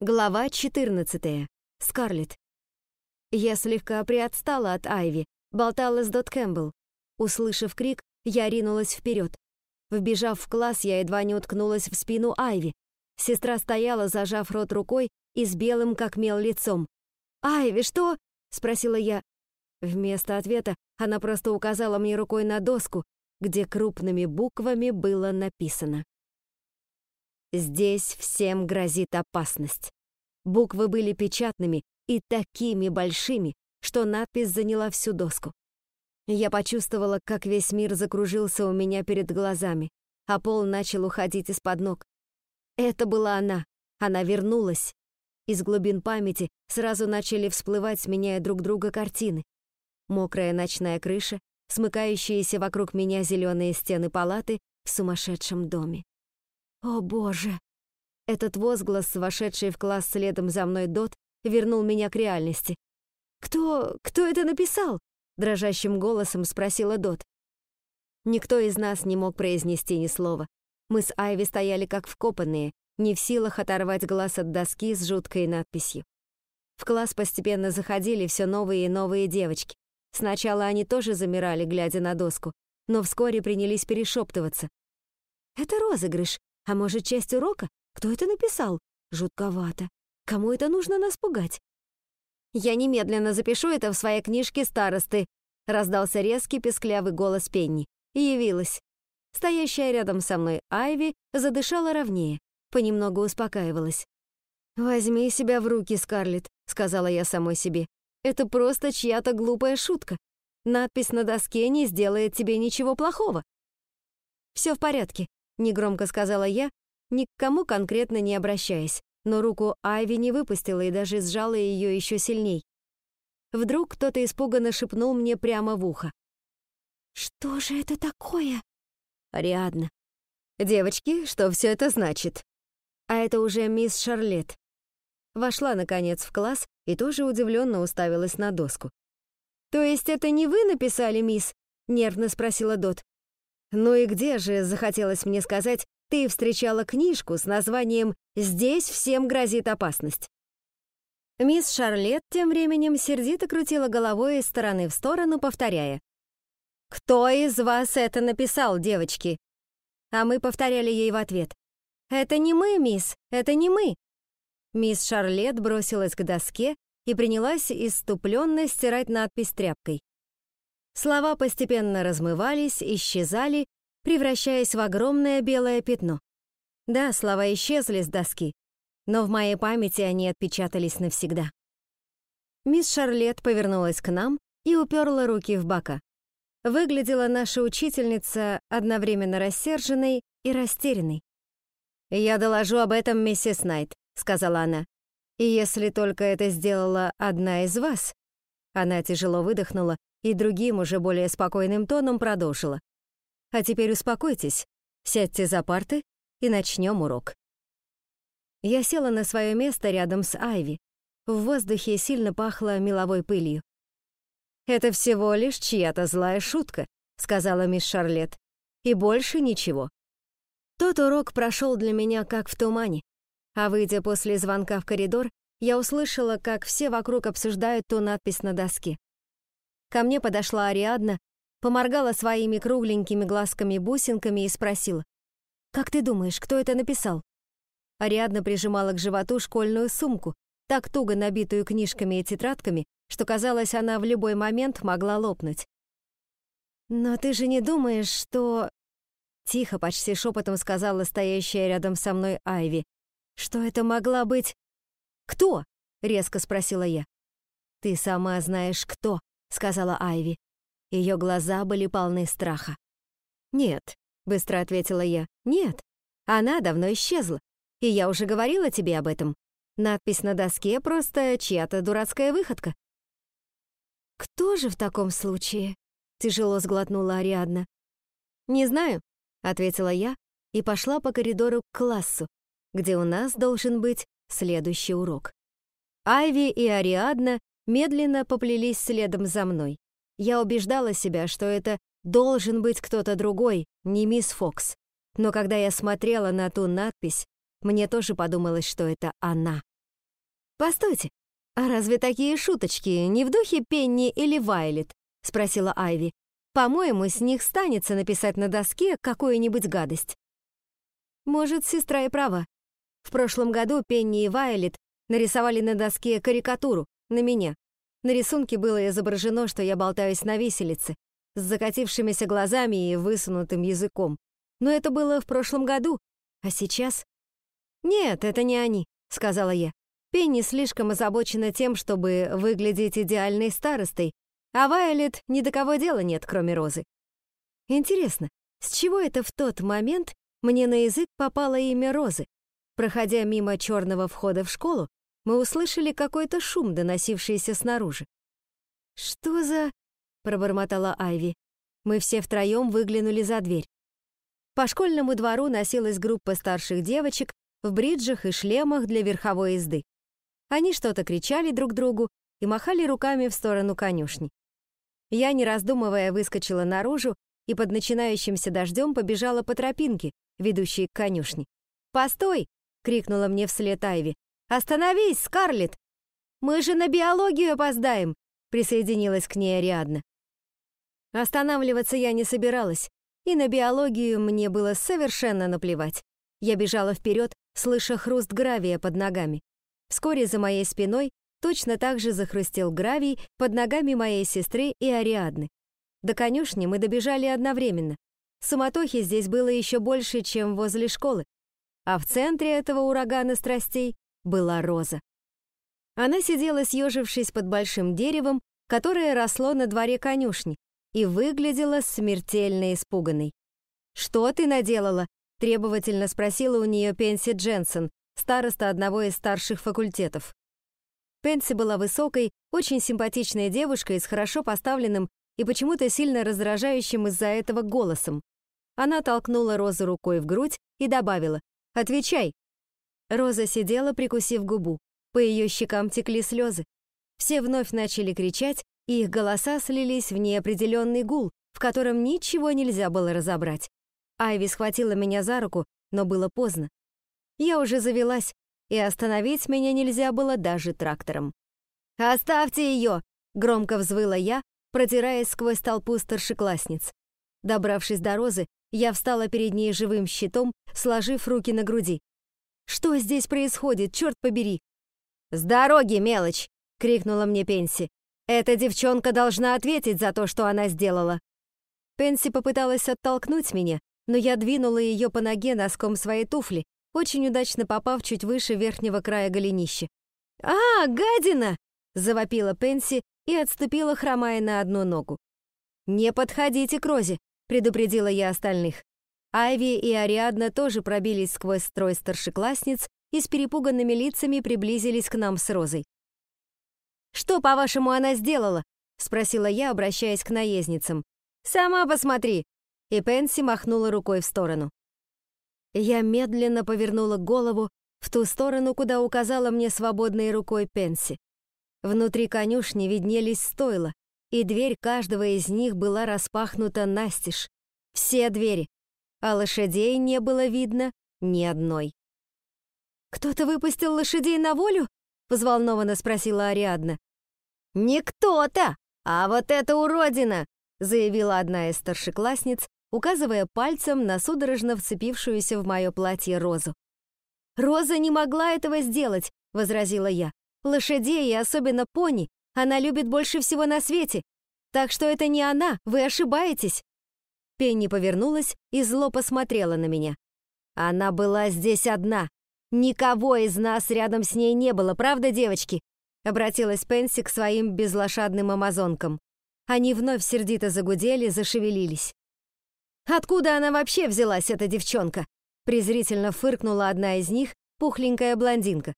Глава 14. Скарлетт. Я слегка приотстала от Айви, болтала с Дот Кэмпбелл. Услышав крик, я ринулась вперед. Вбежав в класс, я едва не уткнулась в спину Айви. Сестра стояла, зажав рот рукой и с белым как мел лицом. «Айви, что?» — спросила я. Вместо ответа она просто указала мне рукой на доску, где крупными буквами было написано. Здесь всем грозит опасность. Буквы были печатными и такими большими, что надпись заняла всю доску. Я почувствовала, как весь мир закружился у меня перед глазами, а пол начал уходить из-под ног. Это была она. Она вернулась. Из глубин памяти сразу начали всплывать, сменяя друг друга картины. Мокрая ночная крыша, смыкающиеся вокруг меня зеленые стены палаты в сумасшедшем доме. О боже! Этот возглас, вошедший в класс следом за мной Дот, вернул меня к реальности. «Кто... кто это написал?» — дрожащим голосом спросила Дот. Никто из нас не мог произнести ни слова. Мы с Айви стояли как вкопанные, не в силах оторвать глаз от доски с жуткой надписью. В класс постепенно заходили все новые и новые девочки. Сначала они тоже замирали, глядя на доску, но вскоре принялись перешептываться. «Это розыгрыш», а может, часть урока? Кто это написал? Жутковато. Кому это нужно нас пугать? Я немедленно запишу это в своей книжке старосты, раздался резкий песклявый голос Пенни. И явилась. Стоящая рядом со мной Айви задышала ровнее, понемногу успокаивалась. «Возьми себя в руки, Скарлетт», — сказала я самой себе. «Это просто чья-то глупая шутка. Надпись на доске не сделает тебе ничего плохого». «Все в порядке. Негромко сказала я, ни к кому конкретно не обращаясь, но руку Айви не выпустила и даже сжала ее еще сильней. Вдруг кто-то испуганно шепнул мне прямо в ухо. «Что же это такое?» «Ариадна». «Девочки, что все это значит?» А это уже мисс Шарлетт. Вошла, наконец, в класс и тоже удивленно уставилась на доску. «То есть это не вы написали, мисс?» — нервно спросила Дот. «Ну и где же, захотелось мне сказать, ты встречала книжку с названием «Здесь всем грозит опасность»?» Мисс Шарлетт тем временем сердито крутила головой из стороны в сторону, повторяя. «Кто из вас это написал, девочки?» А мы повторяли ей в ответ. «Это не мы, мисс, это не мы». Мисс Шарлетт бросилась к доске и принялась иступленно стирать надпись тряпкой. Слова постепенно размывались, исчезали, превращаясь в огромное белое пятно. Да, слова исчезли с доски, но в моей памяти они отпечатались навсегда. Мисс Шарлетт повернулась к нам и уперла руки в бока. Выглядела наша учительница одновременно рассерженной и растерянной. «Я доложу об этом миссис Найт», — сказала она. «И если только это сделала одна из вас...» Она тяжело выдохнула и другим, уже более спокойным тоном продолжила. «А теперь успокойтесь, сядьте за парты и начнем урок». Я села на свое место рядом с Айви. В воздухе сильно пахло меловой пылью. «Это всего лишь чья-то злая шутка», — сказала мисс Шарлетт. «И больше ничего». Тот урок прошел для меня как в тумане, а выйдя после звонка в коридор, я услышала, как все вокруг обсуждают ту надпись на доске. Ко мне подошла Ариадна, поморгала своими кругленькими глазками-бусинками и спросила, «Как ты думаешь, кто это написал?» Ариадна прижимала к животу школьную сумку, так туго набитую книжками и тетрадками, что, казалось, она в любой момент могла лопнуть. «Но ты же не думаешь, что...» Тихо, почти шепотом сказала стоящая рядом со мной Айви, что это могла быть... «Кто?» — резко спросила я. «Ты сама знаешь, кто», — сказала Айви. Ее глаза были полны страха. «Нет», — быстро ответила я, — «нет. Она давно исчезла. И я уже говорила тебе об этом. Надпись на доске просто чья-то дурацкая выходка». «Кто же в таком случае?» — тяжело сглотнула Ариадна. «Не знаю», — ответила я и пошла по коридору к классу, где у нас должен быть следующий урок. Айви и Ариадна медленно поплелись следом за мной. Я убеждала себя, что это должен быть кто-то другой, не мисс Фокс. Но когда я смотрела на ту надпись, мне тоже подумалось, что это она. «Постойте, а разве такие шуточки не в духе Пенни или Вайлет?» — спросила Айви. «По-моему, с них станется написать на доске какую-нибудь гадость». Может, сестра и права. В прошлом году Пенни и Вайлет нарисовали на доске карикатуру на меня. На рисунке было изображено, что я болтаюсь на виселице, с закатившимися глазами и высунутым языком. Но это было в прошлом году, а сейчас... «Нет, это не они», — сказала я. Пенни слишком озабочена тем, чтобы выглядеть идеальной старостой, а Вайолет ни до кого дела нет, кроме Розы. Интересно, с чего это в тот момент мне на язык попало имя Розы? Проходя мимо черного входа в школу, мы услышали какой-то шум, доносившийся снаружи. «Что за...» — пробормотала Айви. Мы все втроем выглянули за дверь. По школьному двору носилась группа старших девочек в бриджах и шлемах для верховой езды. Они что-то кричали друг другу и махали руками в сторону конюшни. Я, не раздумывая, выскочила наружу и под начинающимся дождем побежала по тропинке, ведущей к конюшне. «Постой!» — крикнула мне вслед Айви. «Остановись, Скарлетт! Мы же на биологию опоздаем!» — присоединилась к ней Ариадна. Останавливаться я не собиралась, и на биологию мне было совершенно наплевать. Я бежала вперед, слыша хруст гравия под ногами. Вскоре за моей спиной точно так же захрустел гравий под ногами моей сестры и Ариадны. До конюшни мы добежали одновременно. Суматохи здесь было еще больше, чем возле школы. А в центре этого урагана страстей была Роза. Она сидела, съежившись под большим деревом, которое росло на дворе конюшни, и выглядела смертельно испуганной. «Что ты наделала?» — требовательно спросила у нее Пенси Дженсен, староста одного из старших факультетов. Пенси была высокой, очень симпатичной девушкой с хорошо поставленным и почему-то сильно раздражающим из-за этого голосом. Она толкнула Розу рукой в грудь и добавила «Отвечай». Роза сидела, прикусив губу. По ее щекам текли слезы. Все вновь начали кричать, и их голоса слились в неопределенный гул, в котором ничего нельзя было разобрать. Айви схватила меня за руку, но было поздно. Я уже завелась, и остановить меня нельзя было даже трактором. «Оставьте ее!» — громко взвыла я, протираясь сквозь толпу старшеклассниц. Добравшись до Розы, я встала перед ней живым щитом, сложив руки на груди. «Что здесь происходит, черт побери?» «С дороги, мелочь!» — крикнула мне Пенси. «Эта девчонка должна ответить за то, что она сделала!» Пенси попыталась оттолкнуть меня, но я двинула ее по ноге носком своей туфли, очень удачно попав чуть выше верхнего края голенища. «А, гадина!» — завопила Пенси и отступила, хромая на одну ногу. «Не подходите к Розе!» — предупредила я остальных. Айви и Ариадна тоже пробились сквозь строй старшеклассниц и с перепуганными лицами приблизились к нам с Розой. «Что, по-вашему, она сделала?» — спросила я, обращаясь к наездницам. «Сама посмотри!» И Пенси махнула рукой в сторону. Я медленно повернула голову в ту сторону, куда указала мне свободной рукой Пенси. Внутри конюшни виднелись стойла, и дверь каждого из них была распахнута настежь. Все двери, а лошадей не было видно ни одной. «Кто-то выпустил лошадей на волю?» — взволнованно спросила Ариадна. «Не кто-то, а вот эта уродина!» — заявила одна из старшеклассниц, указывая пальцем на судорожно вцепившуюся в мое платье Розу. «Роза не могла этого сделать», — возразила я. «Лошадей и особенно пони она любит больше всего на свете. Так что это не она, вы ошибаетесь». Пенни повернулась и зло посмотрела на меня. «Она была здесь одна. Никого из нас рядом с ней не было, правда, девочки?» Обратилась Пенси к своим безлошадным амазонкам. Они вновь сердито загудели, зашевелились. Откуда она вообще взялась, эта девчонка? Презрительно фыркнула одна из них, пухленькая блондинка.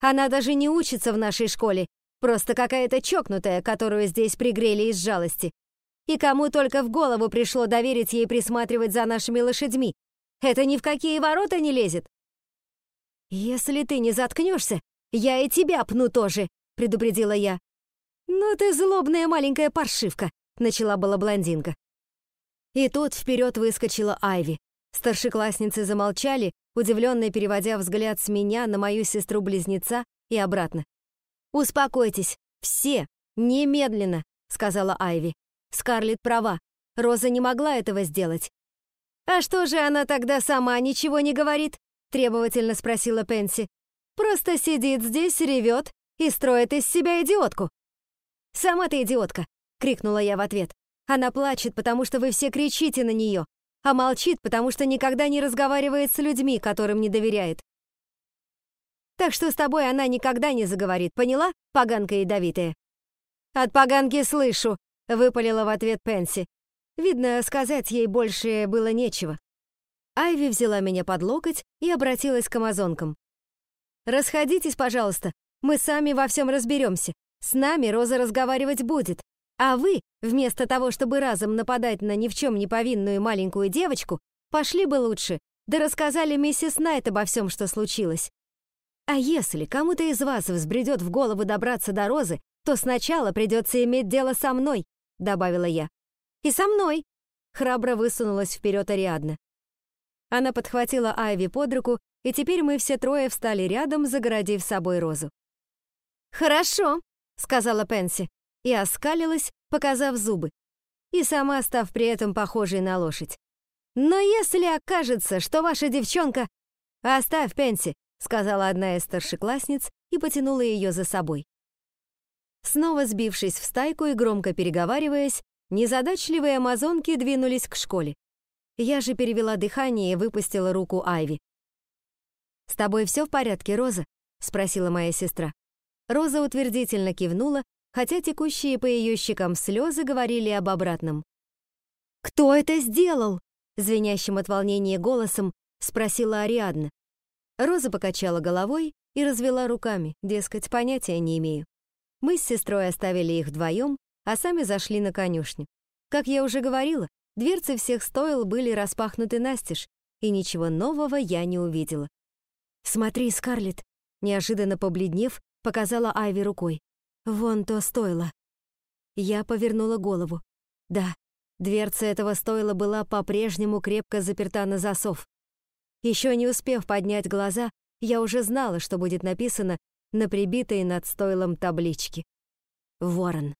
Она даже не учится в нашей школе, просто какая-то чокнутая, которую здесь пригрели из жалости. И кому только в голову пришло доверить ей присматривать за нашими лошадьми? Это ни в какие ворота не лезет. «Если ты не заткнешься, я и тебя пну тоже», — предупредила я. «Ну ты злобная маленькая паршивка», — начала была блондинка. И тут вперед выскочила Айви. Старшеклассницы замолчали, удивленно переводя взгляд с меня на мою сестру-близнеца и обратно. «Успокойтесь, все, немедленно», — сказала Айви. Скарлетт права, Роза не могла этого сделать. «А что же она тогда сама ничего не говорит?» — требовательно спросила Пенси. «Просто сидит здесь, ревет и строит из себя идиотку». «Сама ты идиотка!» — крикнула я в ответ. «Она плачет, потому что вы все кричите на нее, а молчит, потому что никогда не разговаривает с людьми, которым не доверяет. Так что с тобой она никогда не заговорит, поняла, поганка ядовитая?» «От поганки слышу», — выпалила в ответ Пенси. Видно, сказать ей больше было нечего. Айви взяла меня под локоть и обратилась к амазонкам. «Расходитесь, пожалуйста, мы сами во всем разберемся. С нами Роза разговаривать будет. А вы, вместо того, чтобы разом нападать на ни в чем не повинную маленькую девочку, пошли бы лучше, да рассказали миссис Найт обо всем, что случилось. А если кому-то из вас взбредет в голову добраться до Розы, то сначала придется иметь дело со мной», — добавила я. «И со мной!» — храбро высунулась вперед Ариадна. Она подхватила Айви под руку, и теперь мы все трое встали рядом, загородив собой Розу. «Хорошо», — сказала Пенси, и оскалилась, показав зубы, и сама став при этом похожей на лошадь. «Но если окажется, что ваша девчонка...» «Оставь, Пенси», — сказала одна из старшеклассниц и потянула ее за собой. Снова сбившись в стайку и громко переговариваясь, незадачливые амазонки двинулись к школе. Я же перевела дыхание и выпустила руку Айви. «С тобой все в порядке, Роза?» — спросила моя сестра. Роза утвердительно кивнула, хотя текущие по ее щекам слезы говорили об обратном. «Кто это сделал?» — звенящим от волнения голосом спросила Ариадна. Роза покачала головой и развела руками, дескать, понятия не имею. Мы с сестрой оставили их вдвоем, а сами зашли на конюшню. Как я уже говорила, дверцы всех стоил были распахнуты настежь, и ничего нового я не увидела. «Смотри, Скарлетт!» Неожиданно побледнев, показала Айви рукой. «Вон то стоило». Я повернула голову. Да, дверца этого стойла была по-прежнему крепко заперта на засов. Еще не успев поднять глаза, я уже знала, что будет написано на прибитой над стойлом табличке. Ворон.